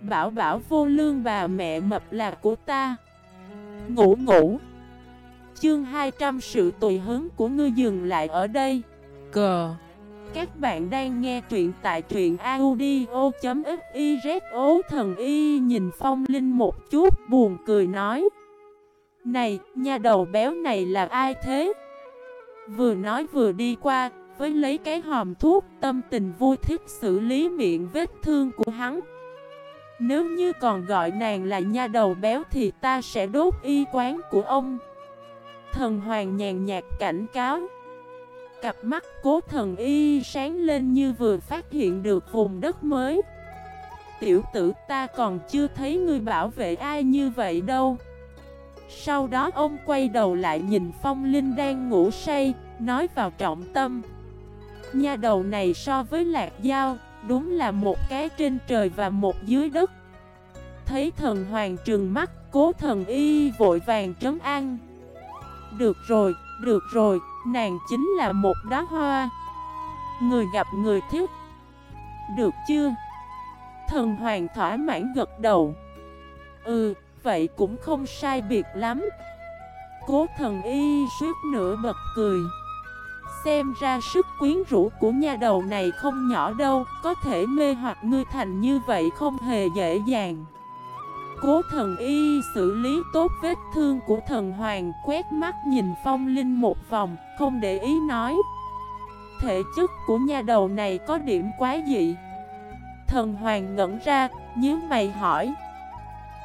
Bảo bảo vô lương bà mẹ mập là của ta. Ngủ ngủ. Chương 200 sự tùy hứng của ngươi dừng lại ở đây. Cờ. Các bạn đang nghe truyện tại truyện audio.xyz ố thần y nhìn phong linh một chút buồn cười nói. Này, nha đầu béo này là ai thế? Vừa nói vừa đi qua, với lấy cái hòm thuốc tâm tình vui thích xử lý miệng vết thương của hắn. Nếu như còn gọi nàng là nha đầu béo thì ta sẽ đốt y quán của ông. Thần hoàng nhàn nhạt cảnh cáo. Cặp mắt cố thần y sáng lên như vừa phát hiện được vùng đất mới. Tiểu tử ta còn chưa thấy ngươi bảo vệ ai như vậy đâu. Sau đó ông quay đầu lại nhìn phong linh đang ngủ say, Nói vào trọng tâm. Nha đầu này so với lạc dao Đúng là một cái trên trời và một dưới đất. Thấy thần hoàng trừng mắt Cố thần y vội vàng trấn an. Được rồi, được rồi Nàng chính là một đóa hoa. Người gặp người thích. Được chưa? Thần hoàng thỏa mãn gật đầu. Ừ, vậy cũng không sai biệt lắm. Cố thần y suýt nửa bật cười. Xem ra sức quyến rũ của nha đầu này không nhỏ đâu, Có thể mê hoặc ngươi thành như vậy không hề dễ dàng. Cố thần y xử lý tốt vết thương của thần hoàng, Quét mắt nhìn phong linh một vòng, Không để ý nói. Thể chất của nha đầu này có điểm quá dị. Thần hoàng ngẩn ra nhớ mày hỏi.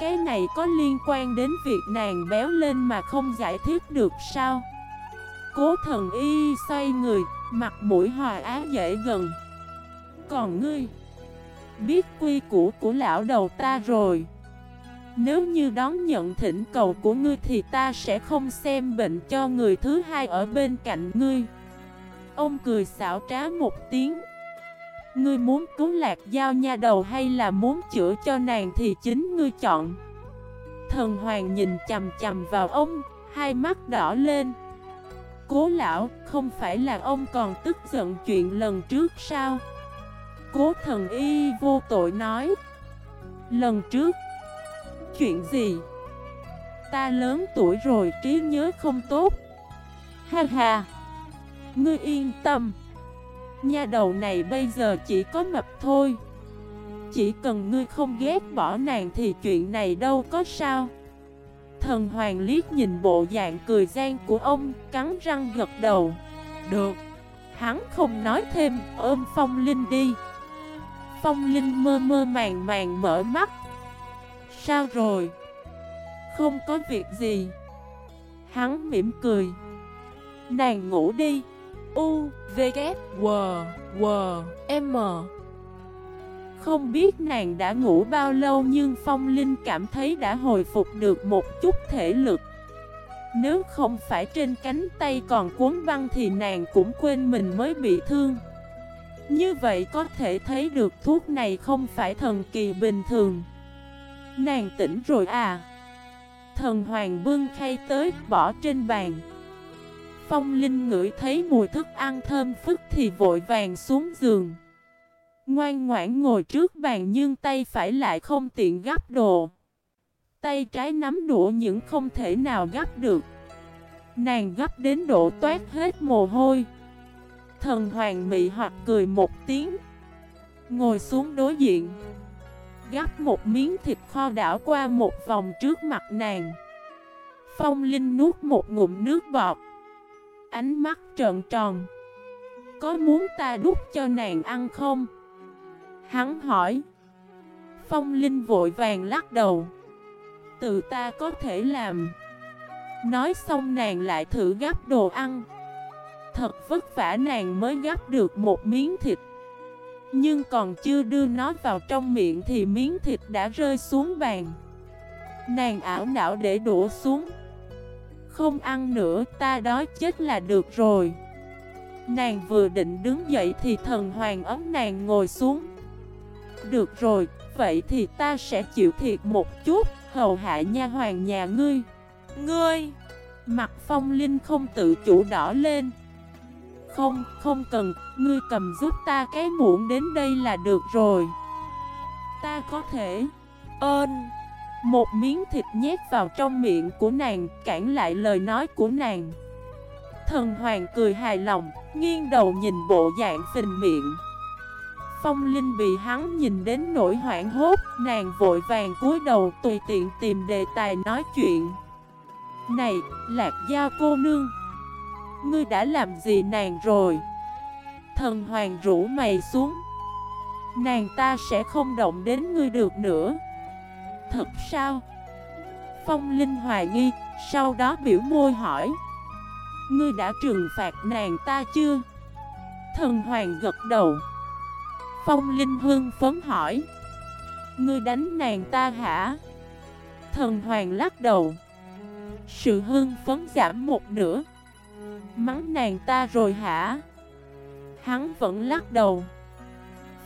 Cái này có liên quan đến việc nàng béo lên mà không giải thích được sao? Cố thần y xoay người, mặt mũi hòa á dễ gần. Còn ngươi Biết quy củ của lão đầu ta rồi. Nếu như đón nhận thỉnh cầu của ngươi thì ta sẽ không xem bệnh cho người thứ hai ở bên cạnh ngươi. Ông cười xảo trá một tiếng. Ngươi muốn cứu lạc giao nha đầu hay là muốn chữa cho nàng thì chính ngươi chọn. Thần hoàng nhìn chầm chầm vào ông, hai mắt đỏ lên. Cố lão, không phải là ông còn tức giận chuyện lần trước sao? Cố thần y vô tội nói. Lần trước? Chuyện gì? Ta lớn tuổi rồi trí nhớ không tốt. Ha ha! Ngươi yên tâm. Nha đầu này bây giờ chỉ có mập thôi. Chỉ cần ngươi không ghét bỏ nàng thì chuyện này đâu có sao. Thần hoàng liếc nhìn bộ dạng cười gian của ông, cắn răng gật đầu. Được. Hắn không nói thêm, ôm Phong Linh đi. Phong Linh mơ mơ màng màng mở mắt. Sao rồi? Không có việc gì. Hắn mỉm cười. Nàng ngủ đi. U, V, K, W, W, M. Không biết nàng đã ngủ bao lâu nhưng Phong Linh cảm thấy đã hồi phục được một chút thể lực. Nếu không phải trên cánh tay còn cuốn băng thì nàng cũng quên mình mới bị thương. Như vậy có thể thấy được thuốc này không phải thần kỳ bình thường. Nàng tỉnh rồi à? Thần hoàng bưng khay tới, bỏ trên bàn. Phong Linh ngửi thấy mùi thức ăn thơm phức thì vội vàng xuống giường. Ngoan ngoãn ngồi trước bàn nhưng tay phải lại không tiện gắp đồ. Tay trái nắm đũa những không thể nào gắp được. Nàng gấp đến độ toát hết mồ hôi. Thần hoàng mị hoặc cười một tiếng. Ngồi xuống đối diện. Gắp một miếng thịt kho đảo qua một vòng trước mặt nàng. Phong Linh nuốt một ngụm nước bọt. Ánh mắt trợn tròn. Có muốn ta đút cho nàng ăn không? Hắn hỏi. Phong Linh vội vàng lắc đầu. Từ ta có thể làm. Nói xong nàng lại thử gắp đồ ăn. Thật vất vả nàng mới gắp được một miếng thịt. Nhưng còn chưa đưa nó vào trong miệng thì miếng thịt đã rơi xuống bàn. Nàng ảo não để đổ xuống. Không ăn nữa, ta đói chết là được rồi. Nàng vừa định đứng dậy thì thần hoàng ấm nàng ngồi xuống được rồi, vậy thì ta sẽ chịu thiệt một chút, hầu hạ nha hoàng nhà ngươi. Ngươi! Mặt phong linh không tự chủ đỏ lên. Không, không cần, ngươi cầm giúp ta cái muỗng đến đây là được rồi. Ta có thể Ơn Một miếng thịt nhét vào trong miệng của nàng Cản lại lời nói của nàng Thần hoàng cười hài lòng Nghiêng đầu nhìn bộ dạng phình miệng Phong Linh bị hắn nhìn đến nỗi hoảng hốt Nàng vội vàng cúi đầu tùy tiện tìm đề tài nói chuyện. Này, lạc gia cô nương Ngươi đã làm gì nàng rồi? Thần hoàng rủ mày xuống. Nàng ta sẽ không động đến ngươi được nữa. Thật sao? Phong Linh hoài nghi Sau đó biểu môi hỏi. Ngươi đã trừng phạt nàng ta chưa? Thần hoàng gật đầu. Phong Linh Hương phấn hỏi. Ngươi đánh nàng ta hả? Thần hoàng lắc đầu. Sự hương phấn giảm một nửa. Mắng nàng ta rồi hả? Hắn vẫn lắc đầu.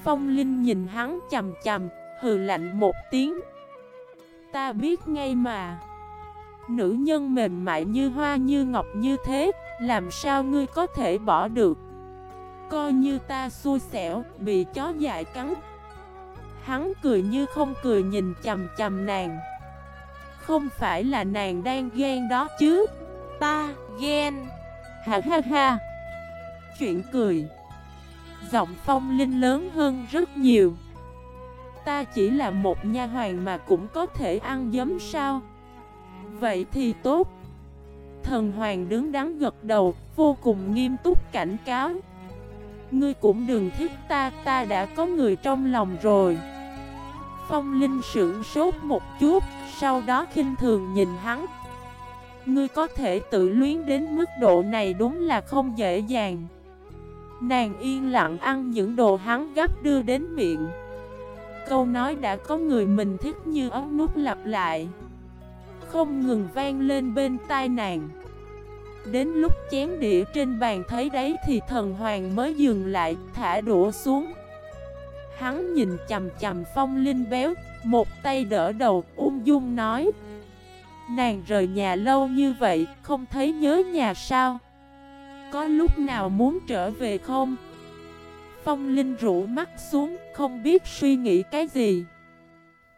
Phong Linh nhìn hắn chầm chầm Hừ lạnh một tiếng. Ta biết ngay mà. Nữ nhân mềm mại như hoa, như ngọc như thế, Làm sao ngươi có thể bỏ được? Coi như ta xui xẻo, Bị chó dại cắn. Hắn cười như không cười nhìn chầm chầm nàng. Không phải là nàng đang ghen đó chứ. Ta ghen. Ha ha ha. Chuyện cười. Giọng phong linh lớn hơn rất nhiều. Ta chỉ là một nha hoàng mà cũng có thể ăn giấm sao. Vậy thì tốt. Thần hoàng đứng đắn gật đầu, Vô cùng nghiêm túc cảnh cáo. Ngươi cũng đừng thích ta Ta đã có người trong lòng rồi. Phong Linh sững sốt một chút, Sau đó khinh thường nhìn hắn. Ngươi có thể tự luyến đến mức độ này đúng là không dễ dàng. Nàng yên lặng ăn những đồ hắn gấp đưa đến miệng. Câu nói đã có người mình thích như ống nút lặp lại. Không ngừng vang lên bên tai nàng. Đến lúc chén đĩa trên bàn thấy đấy thì thần hoàng mới dừng lại, thả đũa xuống Hắn nhìn chầm chầm phong linh béo, một tay đỡ đầu, ung dung nói Nàng rời nhà lâu như vậy, không thấy nhớ nhà sao Có lúc nào muốn trở về không? Phong Linh rũ mắt xuống, không biết suy nghĩ cái gì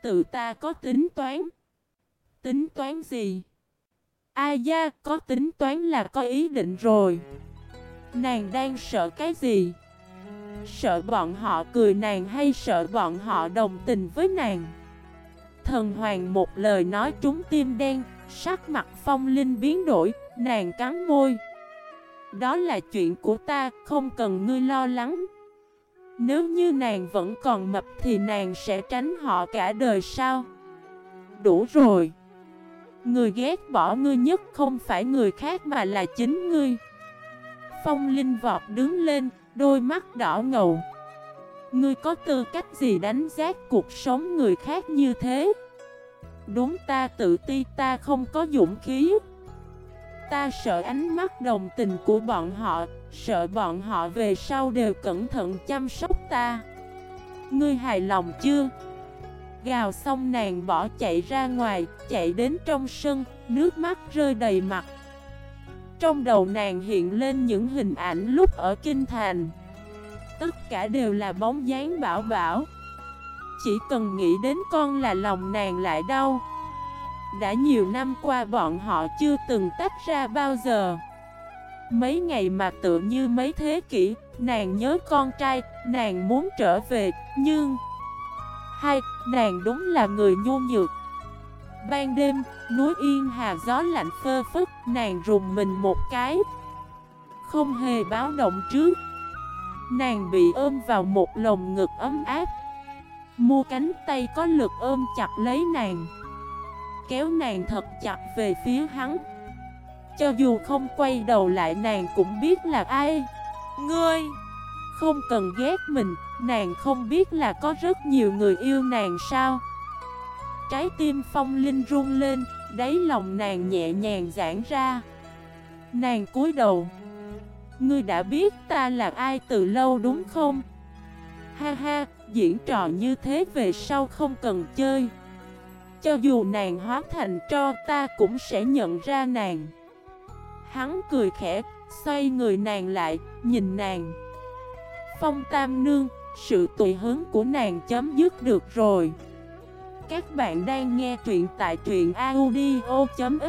Tự ta có tính toán Tính toán gì? Ai da, có tính toán là có ý định rồi. Nàng đang sợ cái gì? Sợ bọn họ cười nàng hay sợ bọn họ đồng tình với nàng? Thần hoàng một lời nói trúng tim đen Sắc mặt phong linh biến đổi Nàng cắn môi. Đó là chuyện của ta Không cần ngươi lo lắng. Nếu như nàng vẫn còn mập Thì nàng sẽ tránh họ cả đời sao? Đủ rồi. Người ghét bỏ ngươi nhất không phải người khác mà là chính ngươi. Phong Linh vọt đứng lên, đôi mắt đỏ ngầu. Ngươi có tư cách gì đánh giá cuộc sống người khác như thế? Đúng ta tự ti ta không có dũng khí. Ta sợ ánh mắt đồng tình của bọn họ Sợ bọn họ về sau đều cẩn thận chăm sóc ta. Ngươi hài lòng chưa? Gào xong nàng bỏ chạy ra ngoài Chạy đến trong sân Nước mắt rơi đầy mặt. Trong đầu nàng hiện lên những hình ảnh lúc ở Kinh Thành. Tất cả đều là bóng dáng bảo bảo. Chỉ cần nghĩ đến con là lòng nàng lại đau. Đã nhiều năm qua bọn họ chưa từng tách ra bao giờ. Mấy ngày mà tự như mấy thế kỷ Nàng nhớ con trai, nàng muốn trở về Nhưng Hai, nàng đúng là người nhu nhược. Ban đêm, núi yên hà gió lạnh phơ phất Nàng rùng mình một cái. Không hề báo động trước. Nàng bị ôm vào một lồng ngực ấm áp. Mua cánh tay có lực ôm chặt lấy nàng. Kéo nàng thật chặt về phía hắn. Cho dù không quay đầu lại nàng cũng biết là ai. Ngươi! Không cần ghét mình Nàng không biết là có rất nhiều người yêu nàng sao. Trái tim phong linh run lên Đáy lòng nàng nhẹ nhàng giãn ra. Nàng cúi đầu. Ngươi đã biết ta là ai từ lâu đúng không? Ha ha, diễn trò như thế về sau không cần chơi. Cho dù nàng hóa thành cho ta cũng sẽ nhận ra nàng. Hắn cười khẽ, xoay người nàng lại, nhìn nàng. Phong Tam Nương, Sự tùy hứng của nàng chấm dứt được rồi. Các bạn đang nghe truyện tại truyện audio.fif